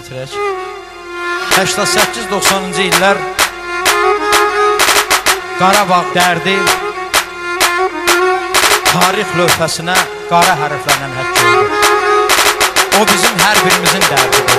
yetirək 88-90-cı illər Qarabağ dərdi tarix lövhəsinə qara hərflərlə həkk oldu. O bizim hər birimizin dərdidir.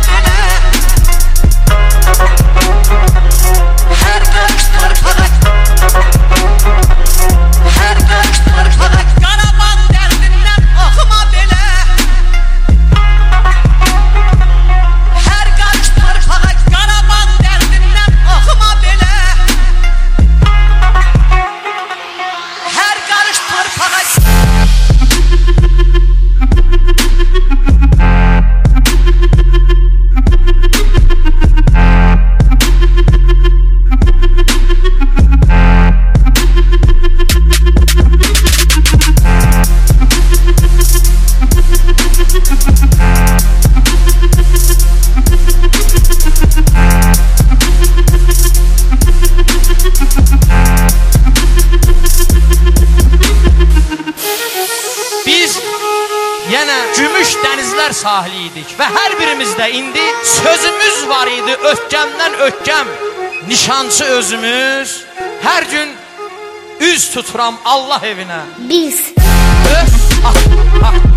da, da. denizler sahiliydik ve her birimizde indi. Sözümüz var idi öhkemden öhkem nişancı özümüz. Her gün üz tuturam Allah evine. Biz. Öf, ah, ah.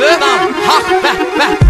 Bömer Ha!